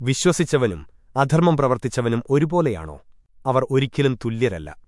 വിശ്വസിച്ചവനും അധർമ്മം പ്രവർത്തിച്ചവനും ഒരുപോലെയാണോ? അവർ ഒരിക്കലും തുല്യരല്ല.